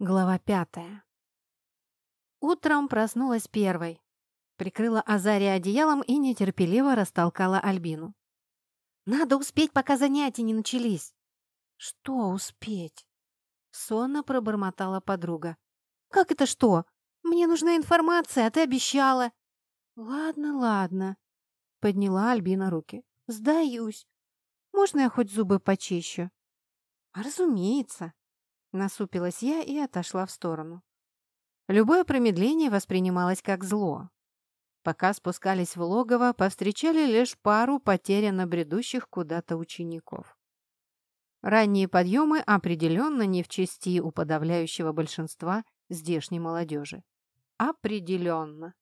Глава пятая. Утром проснулась первой. Прикрыла Азария одеялом и нетерпеливо растолкала Альбину. «Надо успеть, пока занятия не начались». «Что успеть?» Сонно пробормотала подруга. «Как это что? Мне нужна информация, а ты обещала». «Ладно, ладно», — подняла Альбина руки. «Сдаюсь. Можно я хоть зубы почищу?» «Разумеется», Насупилась я и отошла в сторону. Любое промедление воспринималось как зло. Пока спускались в логово, повстречали лишь пару потерянно бредущих куда-то учеников. Ранние подъемы определенно не в чести у подавляющего большинства здешней молодежи. Определенно.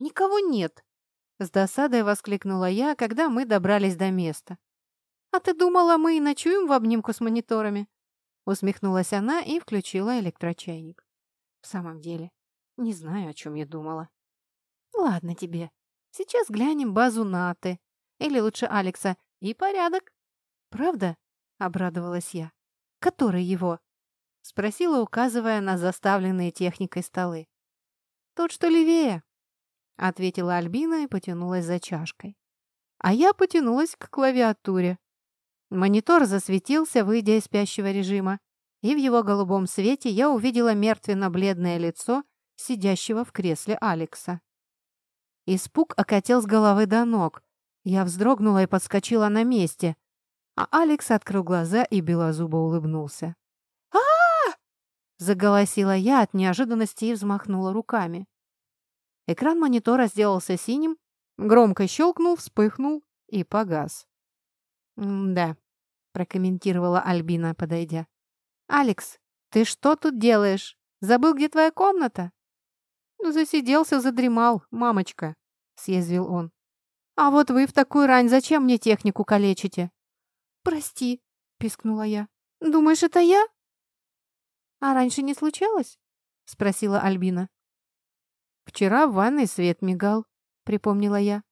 «Никого нет!» — с досадой воскликнула я, когда мы добрались до места. «А ты думала, мы и ночуем в обнимку с мониторами?» Усмехнулась она и включила электрочайник. В самом деле, не знаю, о чем я думала. Ладно тебе. Сейчас глянем базу Наты. Или лучше Алекса. И порядок. Правда? Обрадовалась я. Который его? Спросила, указывая на заставленные техникой столы. Тот, что левее. Ответила Альбина и потянулась за чашкой. А я потянулась к клавиатуре. Монитор засветился, выйдя из спящего режима, и в его голубом свете я увидела мертвенно-бледное лицо сидящего в кресле Алекса. Испуг окатил с головы до ног. Я вздрогнула и подскочила на месте, а Алекс открыл глаза и белозубо улыбнулся. а, заголосила я от неожиданности и взмахнула руками. Экран монитора сделался синим, громко щелкнул, вспыхнул и погас. «Да, прокомментировала Альбина, подойдя. «Алекс, ты что тут делаешь? Забыл, где твоя комната?» «Ну, засиделся, задремал, мамочка», — съязвил он. «А вот вы в такую рань зачем мне технику калечите?» «Прости», — пискнула я. «Думаешь, это я?» «А раньше не случалось?» — спросила Альбина. «Вчера в ванной свет мигал», — припомнила я.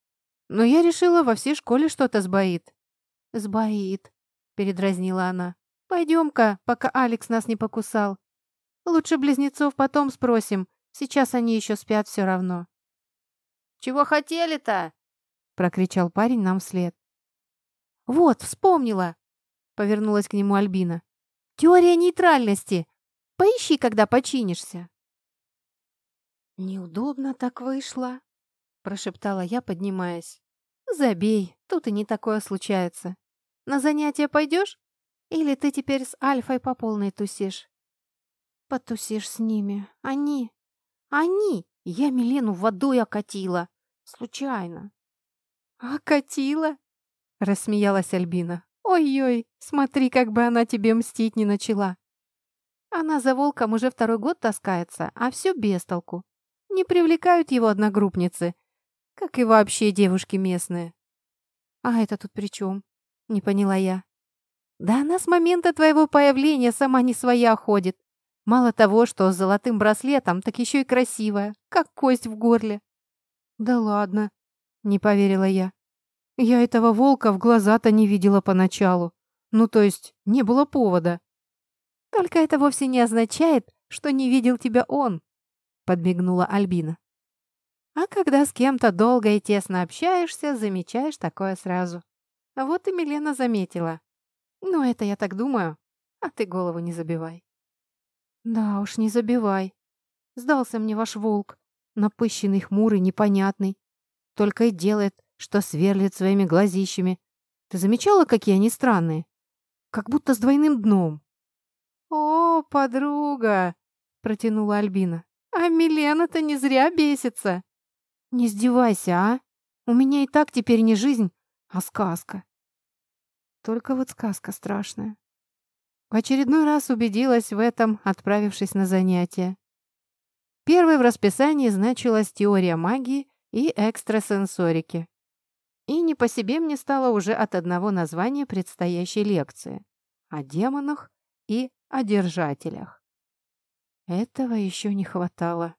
«Но я решила, во всей школе что-то сбоит». «Сбоит», передразнила она. «Пойдем-ка, пока Алекс нас не покусал. Лучше близнецов потом спросим. Сейчас они еще спят все равно». «Чего хотели-то?» — прокричал парень нам вслед. «Вот, вспомнила!» — повернулась к нему Альбина. «Теория нейтральности! Поищи, когда починишься!» «Неудобно так вышло», — прошептала я, поднимаясь. «Забей, тут и не такое случается. На занятия пойдешь? Или ты теперь с Альфой по полной тусишь?» «Потусишь с ними. Они... Они! Я Милену водой окатила. Случайно». «Окатила?» — рассмеялась Альбина. «Ой-ой, смотри, как бы она тебе мстить не начала. Она за волком уже второй год таскается, а все без толку. Не привлекают его одногруппницы, как и вообще девушки местные. А это тут при чем? Не поняла я. Да она с момента твоего появления сама не своя ходит. Мало того, что с золотым браслетом, так еще и красивая, как кость в горле. Да ладно, не поверила я. Я этого волка в глаза-то не видела поначалу. Ну, то есть, не было повода. Только это вовсе не означает, что не видел тебя он, подмигнула Альбина. А когда с кем-то долго и тесно общаешься, замечаешь такое сразу. Вот и Милена заметила. Ну, это я так думаю. А ты голову не забивай. Да уж, не забивай. Сдался мне ваш волк. Напыщенный, хмурый, непонятный. Только и делает, что сверлит своими глазищами. Ты замечала, какие они странные? Как будто с двойным дном. «О, подруга!» — протянула Альбина. «А Милена-то не зря бесится!» «Не издевайся, а! У меня и так теперь не жизнь, а сказка!» Только вот сказка страшная. В очередной раз убедилась в этом, отправившись на занятия. Первой в расписании значилась теория магии и экстрасенсорики. И не по себе мне стало уже от одного названия предстоящей лекции о демонах и о держателях. Этого еще не хватало.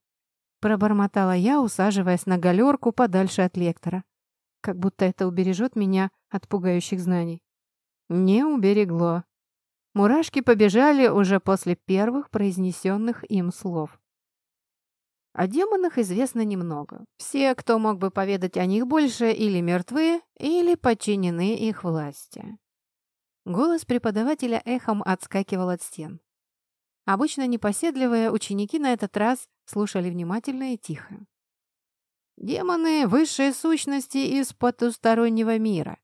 Пробормотала я, усаживаясь на галерку подальше от лектора. Как будто это убережет меня от пугающих знаний. Не уберегло. Мурашки побежали уже после первых произнесенных им слов. О демонах известно немного. Все, кто мог бы поведать о них больше, или мертвы, или подчинены их власти. Голос преподавателя эхом отскакивал от стен. Обычно непоседливые ученики на этот раз слушали внимательно и тихо. Демоны — высшие сущности из потустороннего мира.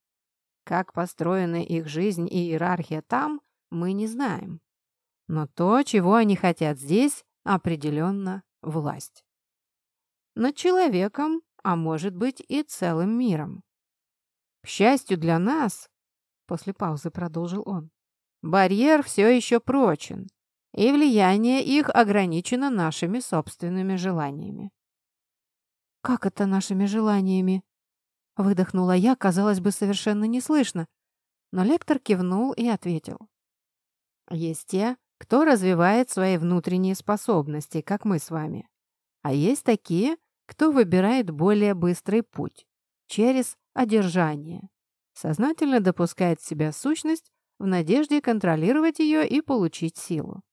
Как построены их жизнь и иерархия там, мы не знаем. Но то, чего они хотят здесь, определенно власть. Над человеком, а может быть и целым миром. К счастью для нас, после паузы продолжил он, барьер все еще прочен, и влияние их ограничено нашими собственными желаниями. «Как это нашими желаниями?» Выдохнула я, казалось бы, совершенно неслышно, но лектор кивнул и ответил. «Есть те, кто развивает свои внутренние способности, как мы с вами. А есть такие, кто выбирает более быстрый путь, через одержание. Сознательно допускает в себя сущность в надежде контролировать ее и получить силу.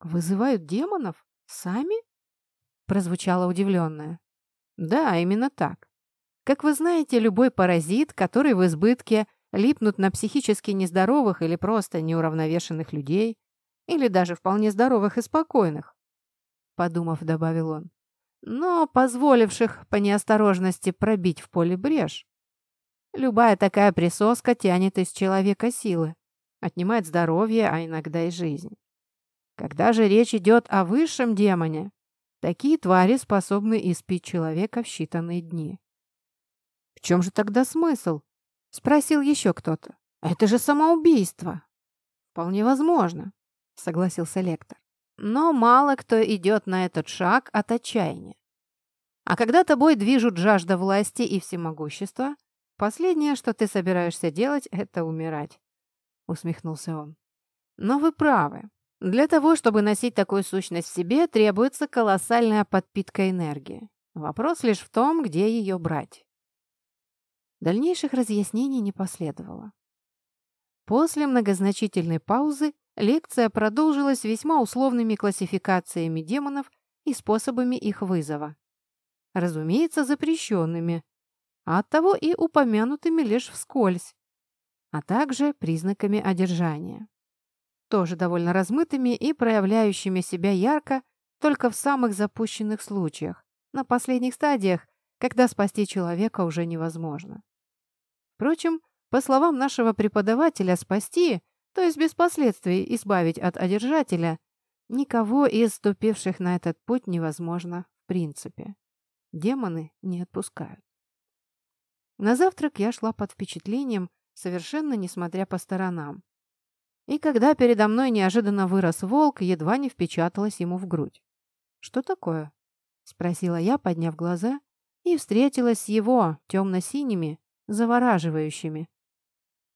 «Вызывают демонов? Сами?» прозвучало удивленное. «Да, именно так. Как вы знаете, любой паразит, который в избытке липнут на психически нездоровых или просто неуравновешенных людей, или даже вполне здоровых и спокойных, подумав, добавил он, но позволивших по неосторожности пробить в поле брешь. Любая такая присоска тянет из человека силы, отнимает здоровье, а иногда и жизнь. Когда же речь идет о высшем демоне, такие твари способны испить человека в считанные дни. «В чем же тогда смысл?» — спросил еще кто-то. «Это же самоубийство!» «Вполне возможно», — согласился лектор. «Но мало кто идет на этот шаг от отчаяния. А когда тобой движут жажда власти и всемогущества, последнее, что ты собираешься делать, это умирать», — усмехнулся он. «Но вы правы. Для того, чтобы носить такую сущность в себе, требуется колоссальная подпитка энергии. Вопрос лишь в том, где ее брать. Дальнейших разъяснений не последовало. После многозначительной паузы лекция продолжилась весьма условными классификациями демонов и способами их вызова. Разумеется, запрещенными, а оттого и упомянутыми лишь вскользь, а также признаками одержания тоже довольно размытыми и проявляющими себя ярко только в самых запущенных случаях, на последних стадиях, когда спасти человека уже невозможно. Впрочем, по словам нашего преподавателя, спасти, то есть без последствий избавить от одержателя, никого из ступивших на этот путь невозможно в принципе. Демоны не отпускают. На завтрак я шла под впечатлением, совершенно несмотря по сторонам. И когда передо мной неожиданно вырос волк, едва не впечаталась ему в грудь. «Что такое?» — спросила я, подняв глаза, и встретилась с его темно-синими, завораживающими,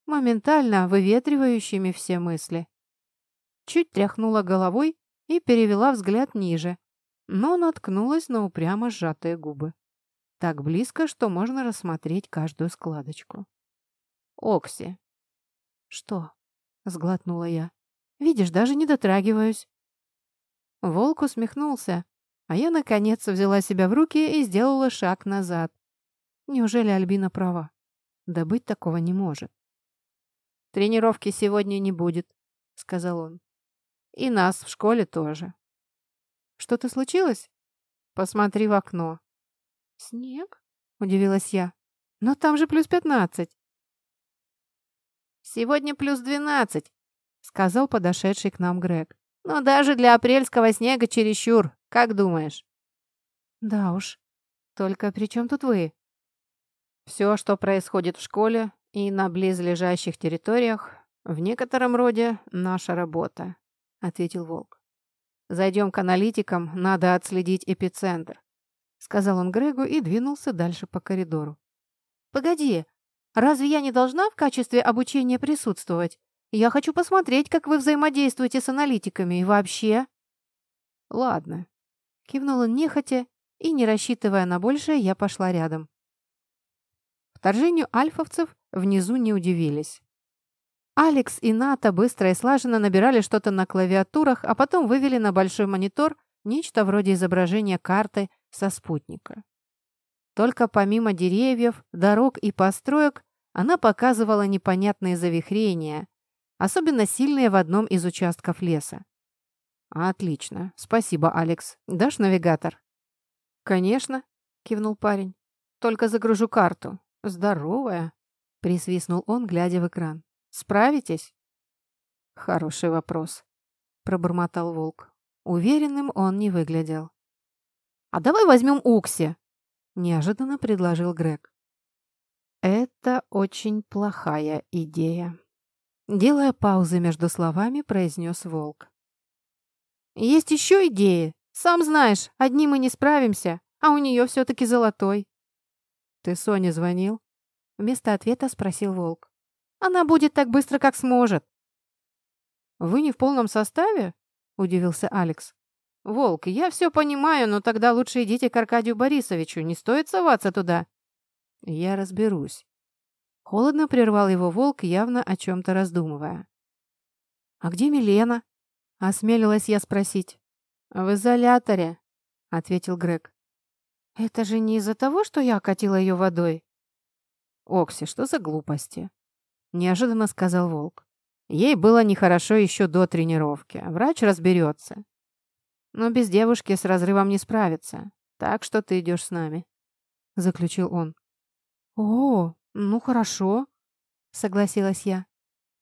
моментально выветривающими все мысли. Чуть тряхнула головой и перевела взгляд ниже, но наткнулась на упрямо сжатые губы. Так близко, что можно рассмотреть каждую складочку. «Окси». «Что?» — сглотнула я. «Видишь, даже не дотрагиваюсь». Волк усмехнулся, а я, наконец, взяла себя в руки и сделала шаг назад. Неужели Альбина права? Да быть такого не может. «Тренировки сегодня не будет», — сказал он. «И нас в школе тоже». «Что-то случилось?» «Посмотри в окно». «Снег?» — удивилась я. «Но там же плюс пятнадцать». «Сегодня плюс двенадцать», — сказал подошедший к нам Грег. «Но даже для апрельского снега чересчур, как думаешь?» «Да уж. Только при чем тут вы?» «Все, что происходит в школе и на близлежащих территориях, в некотором роде наша работа», — ответил Волк. «Зайдем к аналитикам, надо отследить эпицентр», — сказал он Грегу и двинулся дальше по коридору. «Погоди, Разве я не должна в качестве обучения присутствовать? Я хочу посмотреть, как вы взаимодействуете с аналитиками и вообще...» «Ладно», — кивнул он нехотя, и, не рассчитывая на большее, я пошла рядом. Вторжению альфовцев внизу не удивились. Алекс и Ната быстро и слаженно набирали что-то на клавиатурах, а потом вывели на большой монитор нечто вроде изображения карты со спутника. Только помимо деревьев, дорог и построек она показывала непонятные завихрения, особенно сильные в одном из участков леса. «Отлично. Спасибо, Алекс. Дашь навигатор?» «Конечно», — кивнул парень. «Только загружу карту. Здоровая», — присвистнул он, глядя в экран. «Справитесь?» «Хороший вопрос», — пробормотал волк. Уверенным он не выглядел. «А давай возьмем Укси», — неожиданно предложил Грег. «Это очень плохая идея», — делая паузы между словами, произнес волк. «Есть еще идеи. Сам знаешь, одни мы не справимся, а у нее все-таки золотой». «Ты Соне звонил?» Вместо ответа спросил волк. «Она будет так быстро, как сможет». «Вы не в полном составе?» — удивился Алекс. «Волк, я все понимаю, но тогда лучше идите к Аркадию Борисовичу, не стоит соваться туда». «Я разберусь». Холодно прервал его волк, явно о чем-то раздумывая. «А где Милена?» — осмелилась я спросить. «В изоляторе», — ответил Грег. «Это же не из-за того, что я окатила ее водой?» «Окси, что за глупости?» — неожиданно сказал волк. Ей было нехорошо еще до тренировки. Врач разберется. Но без девушки с разрывом не справится. Так что ты идешь с нами», — заключил он. «О, ну хорошо», — согласилась я.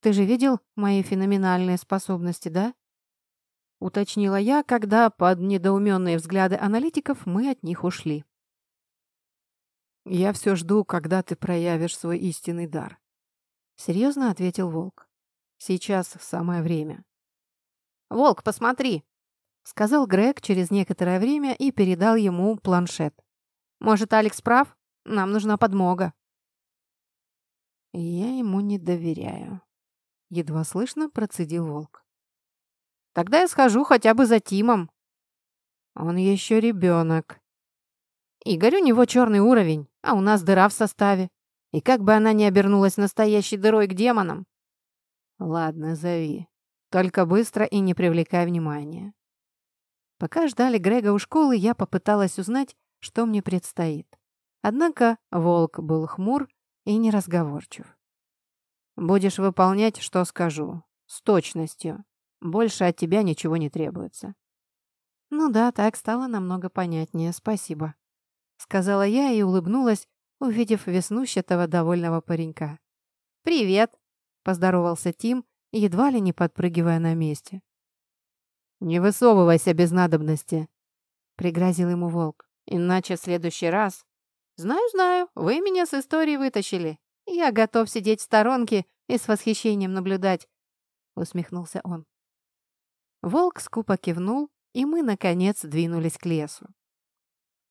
«Ты же видел мои феноменальные способности, да?» Уточнила я, когда под недоуменные взгляды аналитиков мы от них ушли. «Я все жду, когда ты проявишь свой истинный дар», — серьезно ответил Волк. «Сейчас самое время». «Волк, посмотри!» — сказал Грег через некоторое время и передал ему планшет. «Может, Алекс прав? Нам нужна подмога». «Я ему не доверяю», — едва слышно процедил Волк. «Тогда я схожу хотя бы за Тимом». «Он еще ребенок». «Игорь, у него черный уровень, а у нас дыра в составе. И как бы она ни обернулась настоящей дырой к демонам». «Ладно, зови. Только быстро и не привлекай внимания». Пока ждали Грега у школы, я попыталась узнать, что мне предстоит. Однако волк был хмур и неразговорчив. «Будешь выполнять, что скажу. С точностью. Больше от тебя ничего не требуется». «Ну да, так стало намного понятнее. Спасибо», — сказала я и улыбнулась, увидев веснущатого довольного паренька. «Привет!» — поздоровался Тим, едва ли не подпрыгивая на месте. «Не высовывайся без надобности», — пригрозил ему волк. «Иначе в следующий раз...» «Знаю, знаю, вы меня с истории вытащили. Я готов сидеть в сторонке и с восхищением наблюдать», — усмехнулся он. Волк скупо кивнул, и мы, наконец, двинулись к лесу.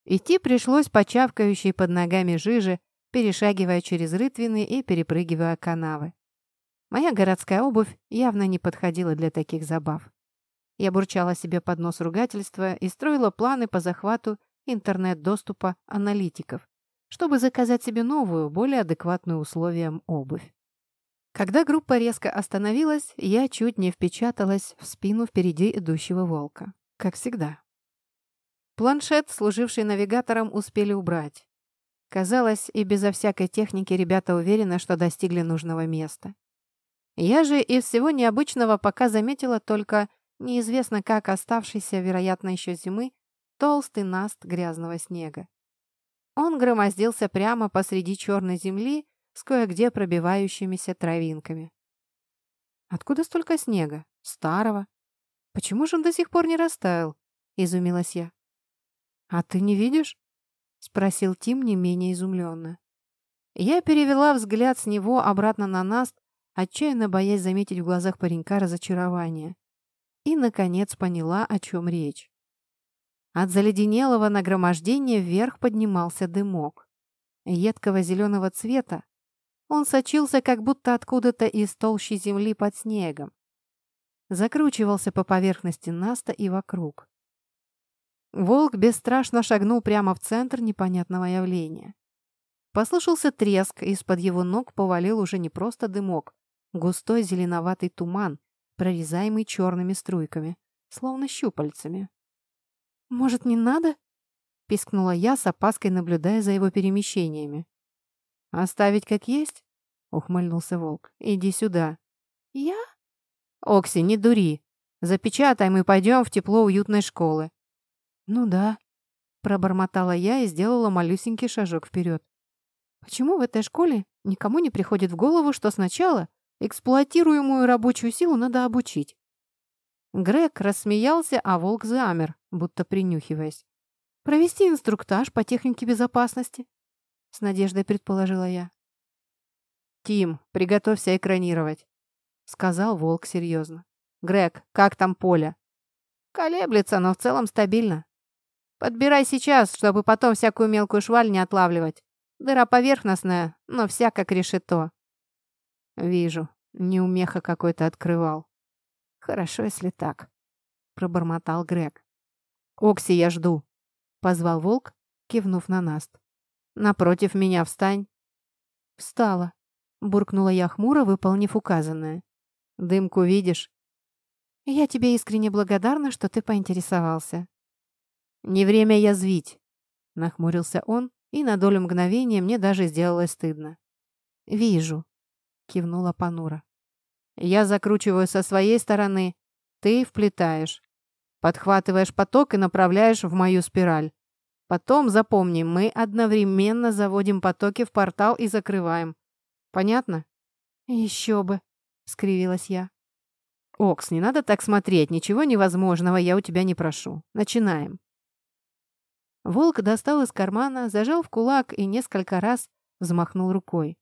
Идти пришлось по чавкающей под ногами жиже, перешагивая через рытвины и перепрыгивая канавы. Моя городская обувь явно не подходила для таких забав. Я бурчала себе под нос ругательства и строила планы по захвату интернет-доступа аналитиков, чтобы заказать себе новую, более адекватную условиям обувь. Когда группа резко остановилась, я чуть не впечаталась в спину впереди идущего волка. Как всегда. Планшет, служивший навигатором, успели убрать. Казалось, и безо всякой техники ребята уверены, что достигли нужного места. Я же из всего необычного пока заметила только неизвестно как оставшийся, вероятно, еще зимы, толстый наст грязного снега. Он громоздился прямо посреди черной земли с кое-где пробивающимися травинками. «Откуда столько снега? Старого? Почему же он до сих пор не растаял?» — изумилась я. «А ты не видишь?» — спросил Тим не менее изумленно. Я перевела взгляд с него обратно на Наст, отчаянно боясь заметить в глазах паренька разочарование и, наконец, поняла, о чем речь. От заледенелого нагромождения вверх поднимался дымок. Едкого зеленого цвета. Он сочился как будто откуда-то из толщи земли под снегом. Закручивался по поверхности Наста и вокруг. Волк бесстрашно шагнул прямо в центр непонятного явления. Послышался треск, из-под его ног повалил уже не просто дымок, густой зеленоватый туман, прорезаемый черными струйками, словно щупальцами. «Может, не надо?» — пискнула я с опаской, наблюдая за его перемещениями. «Оставить как есть?» — ухмыльнулся волк. «Иди сюда». «Я?» «Окси, не дури. Запечатаем и пойдем в тепло уютной школы». «Ну да», — пробормотала я и сделала малюсенький шажок вперед. «Почему в этой школе никому не приходит в голову, что сначала эксплуатируемую рабочую силу надо обучить?» Грег рассмеялся, а волк замер, будто принюхиваясь. «Провести инструктаж по технике безопасности?» С надеждой предположила я. «Тим, приготовься экранировать», — сказал волк серьезно. «Грег, как там поле?» «Колеблется, но в целом стабильно. Подбирай сейчас, чтобы потом всякую мелкую шваль не отлавливать. Дыра поверхностная, но вся как решето». «Вижу, неумеха какой-то открывал». «Хорошо, если так», — пробормотал Грег. «Окси, я жду», — позвал волк, кивнув на Наст. «Напротив меня встань». «Встала», — буркнула я хмуро, выполнив указанное. «Дымку видишь?» «Я тебе искренне благодарна, что ты поинтересовался». «Не время язвить», — нахмурился он, и на долю мгновения мне даже сделалось стыдно. «Вижу», — кивнула Панура. Я закручиваю со своей стороны, ты вплетаешь. Подхватываешь поток и направляешь в мою спираль. Потом, запомни, мы одновременно заводим потоки в портал и закрываем. Понятно? Еще бы, скривилась я. Окс, не надо так смотреть, ничего невозможного я у тебя не прошу. Начинаем. Волк достал из кармана, зажал в кулак и несколько раз взмахнул рукой.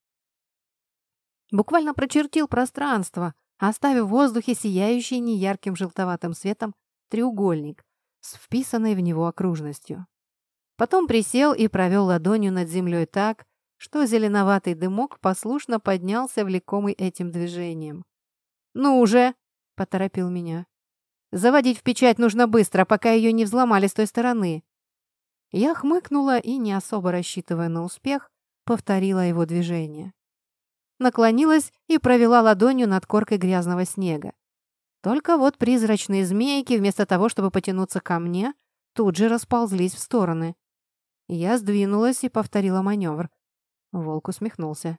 Буквально прочертил пространство, оставив в воздухе сияющий неярким желтоватым светом треугольник с вписанной в него окружностью. Потом присел и провел ладонью над землей так, что зеленоватый дымок послушно поднялся, влекомый этим движением. «Ну уже!» — поторопил меня. «Заводить в печать нужно быстро, пока ее не взломали с той стороны». Я хмыкнула и, не особо рассчитывая на успех, повторила его движение наклонилась и провела ладонью над коркой грязного снега. Только вот призрачные змейки, вместо того, чтобы потянуться ко мне, тут же расползлись в стороны. Я сдвинулась и повторила маневр. Волк усмехнулся.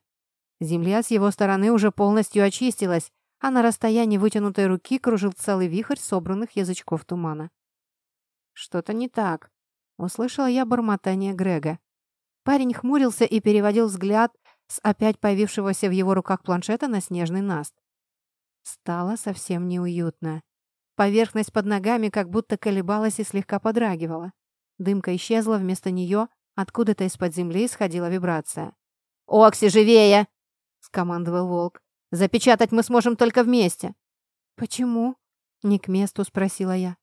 Земля с его стороны уже полностью очистилась, а на расстоянии вытянутой руки кружил целый вихрь собранных язычков тумана. «Что-то не так», — услышала я бормотание Грега. Парень хмурился и переводил взгляд с опять появившегося в его руках планшета на снежный наст. Стало совсем неуютно. Поверхность под ногами как будто колебалась и слегка подрагивала. Дымка исчезла, вместо нее откуда-то из-под земли исходила вибрация. «Окси, живее!» — скомандовал волк. «Запечатать мы сможем только вместе». «Почему?» — не к месту спросила я.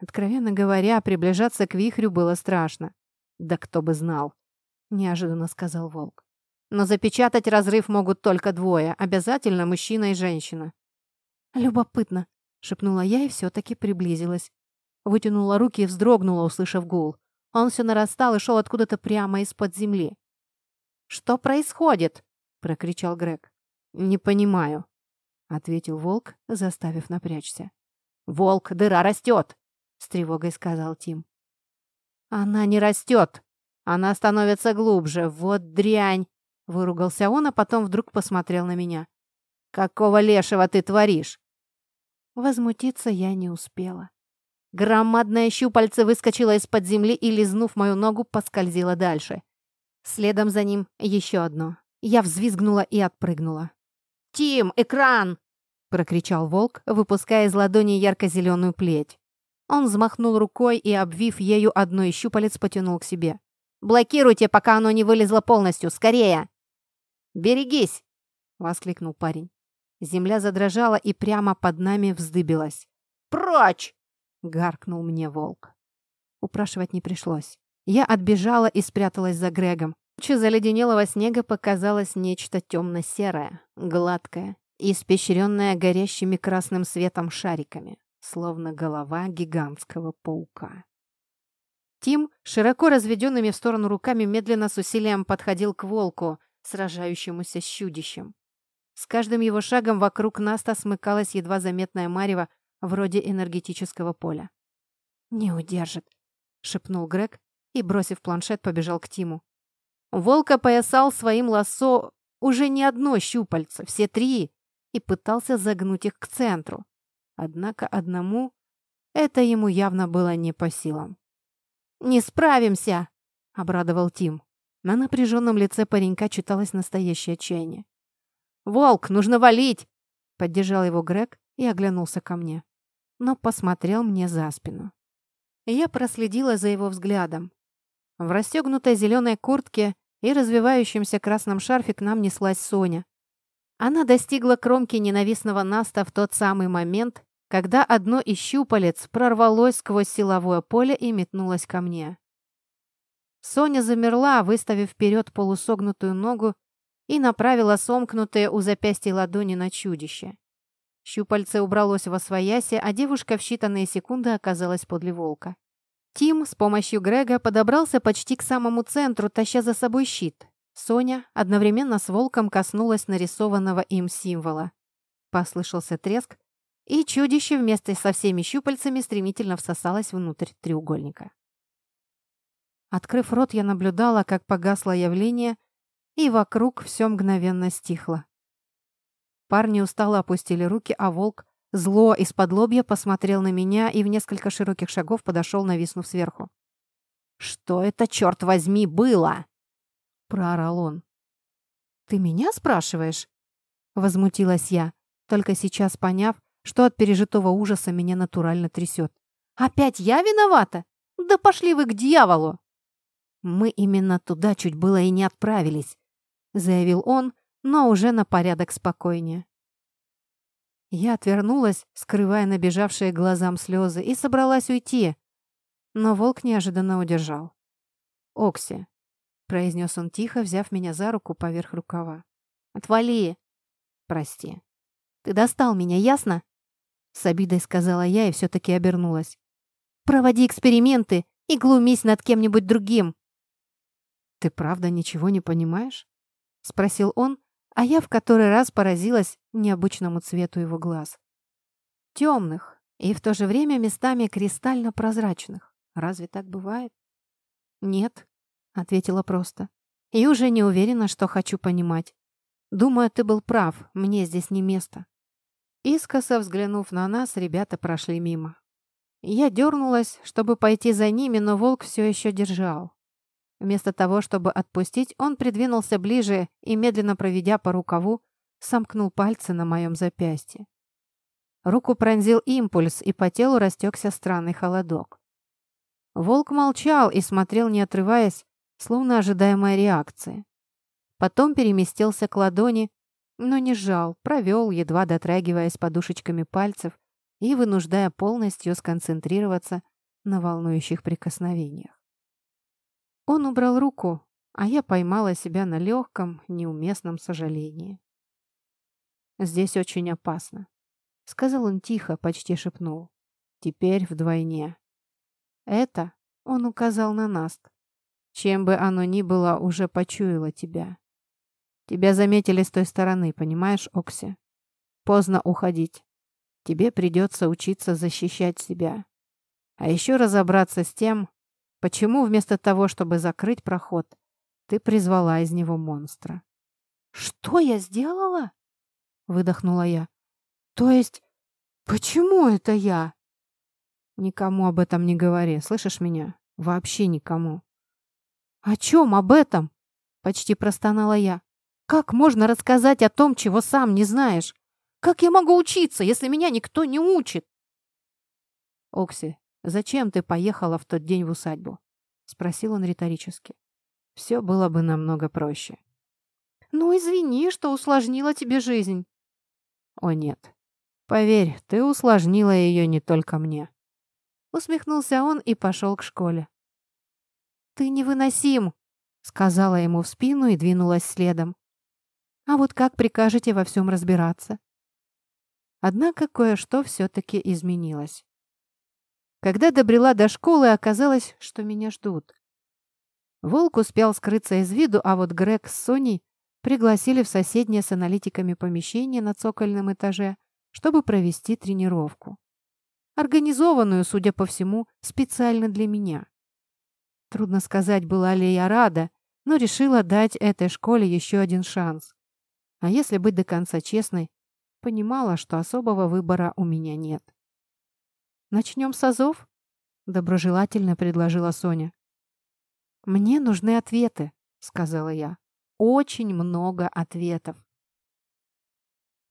Откровенно говоря, приближаться к вихрю было страшно. «Да кто бы знал!» — неожиданно сказал волк. Но запечатать разрыв могут только двое, обязательно мужчина и женщина. «Любопытно», — шепнула я и все-таки приблизилась. Вытянула руки и вздрогнула, услышав гул. Он все нарастал и шел откуда-то прямо из-под земли. «Что происходит?» — прокричал Грег. «Не понимаю», — ответил волк, заставив напрячься. «Волк, дыра растет!» — с тревогой сказал Тим. «Она не растет! Она становится глубже! Вот дрянь!» Выругался он, а потом вдруг посмотрел на меня. «Какого лешего ты творишь?» Возмутиться я не успела. Громадное щупальце выскочило из-под земли и, лизнув мою ногу, поскользило дальше. Следом за ним еще одно. Я взвизгнула и отпрыгнула. «Тим, экран!» — прокричал волк, выпуская из ладони ярко-зеленую плеть. Он взмахнул рукой и, обвив ею одно из щупалец, потянул к себе. «Блокируйте, пока оно не вылезло полностью! Скорее!» «Берегись!» — воскликнул парень. Земля задрожала и прямо под нами вздыбилась. «Прочь!» — гаркнул мне волк. Упрашивать не пришлось. Я отбежала и спряталась за Грегом. Че заледенелого снега показалось нечто темно-серое, гладкое, испещренное горящими красным светом шариками, словно голова гигантского паука. Тим, широко разведенными в сторону руками, медленно с усилием подходил к волку, сражающемуся с чудищем. С каждым его шагом вокруг Наста смыкалась едва заметная марево вроде энергетического поля. «Не удержит», — шепнул Грег и, бросив планшет, побежал к Тиму. Волк опоясал своим лассо уже не одно щупальце, все три, и пытался загнуть их к центру. Однако одному это ему явно было не по силам. «Не справимся!» — обрадовал Тим. На напряженном лице паренька читалось настоящее отчаяние. «Волк, нужно валить!» — поддержал его Грег и оглянулся ко мне. Но посмотрел мне за спину. Я проследила за его взглядом. В расстегнутой зеленой куртке и развивающемся красном шарфе к нам неслась Соня. Она достигла кромки ненавистного Наста в тот самый момент, когда одно из щупалец прорвалось сквозь силовое поле и метнулось ко мне. Соня замерла, выставив вперед полусогнутую ногу и направила сомкнутые у запястья ладони на чудище. Щупальце убралось во свояси, а девушка в считанные секунды оказалась подле волка. Тим с помощью Грега подобрался почти к самому центру, таща за собой щит. Соня одновременно с волком коснулась нарисованного им символа. Послышался треск, и чудище вместе со всеми щупальцами стремительно всосалось внутрь треугольника. Открыв рот, я наблюдала, как погасло явление, и вокруг все мгновенно стихло. Парни устало опустили руки, а волк зло из-под лобья посмотрел на меня и в несколько широких шагов подошел, нависнув сверху. «Что это, черт возьми, было?» — проорал он. «Ты меня спрашиваешь?» — возмутилась я, только сейчас поняв, что от пережитого ужаса меня натурально трясет. «Опять я виновата? Да пошли вы к дьяволу!» «Мы именно туда чуть было и не отправились», — заявил он, но уже на порядок спокойнее. Я отвернулась, скрывая набежавшие глазам слезы, и собралась уйти, но волк неожиданно удержал. «Окси», — произнес он тихо, взяв меня за руку поверх рукава. «Отвали!» «Прости. Ты достал меня, ясно?» С обидой сказала я и все-таки обернулась. «Проводи эксперименты и глумись над кем-нибудь другим!» «Ты правда ничего не понимаешь?» Спросил он, а я в который раз поразилась необычному цвету его глаз. Темных и в то же время местами кристально прозрачных. Разве так бывает? «Нет», — ответила просто. «И уже не уверена, что хочу понимать. Думаю, ты был прав, мне здесь не место». Искоса взглянув на нас, ребята прошли мимо. Я дернулась, чтобы пойти за ними, но волк все еще держал. Вместо того, чтобы отпустить, он придвинулся ближе и, медленно проведя по рукаву, сомкнул пальцы на моем запястье. Руку пронзил импульс, и по телу растекся странный холодок. Волк молчал и смотрел, не отрываясь, словно ожидая моей реакции. Потом переместился к ладони, но не сжал, провел, едва дотрагиваясь подушечками пальцев и вынуждая полностью сконцентрироваться на волнующих прикосновениях. Он убрал руку, а я поймала себя на легком, неуместном сожалении. «Здесь очень опасно», — сказал он тихо, почти шепнул. «Теперь вдвойне». «Это», — он указал на Наст, — «чем бы оно ни было, уже почуяло тебя. Тебя заметили с той стороны, понимаешь, Окси? Поздно уходить. Тебе придется учиться защищать себя. А еще разобраться с тем, почему вместо того, чтобы закрыть проход, ты призвала из него монстра. «Что я сделала?» — выдохнула я. «То есть, почему это я?» «Никому об этом не говори, слышишь меня? Вообще никому». «О чем об этом?» — почти простонала я. Как можно рассказать о том, чего сам не знаешь? Как я могу учиться, если меня никто не учит? Окси, зачем ты поехала в тот день в усадьбу? Спросил он риторически. Все было бы намного проще. Ну, извини, что усложнила тебе жизнь. О, нет. Поверь, ты усложнила ее не только мне. Усмехнулся он и пошел к школе. «Ты невыносим!» — сказала ему в спину и двинулась следом. А вот как прикажете во всем разбираться? Однако кое-что все-таки изменилось. Когда добрела до школы, оказалось, что меня ждут. Волк успел скрыться из виду, а вот Грег с Соней пригласили в соседнее с аналитиками помещение на цокольном этаже, чтобы провести тренировку. Организованную, судя по всему, специально для меня. Трудно сказать, была ли я рада, но решила дать этой школе еще один шанс. А если быть до конца честной, понимала, что особого выбора у меня нет. «Начнем с азов?» — доброжелательно предложила Соня. «Мне нужны ответы», — сказала я. «Очень много ответов».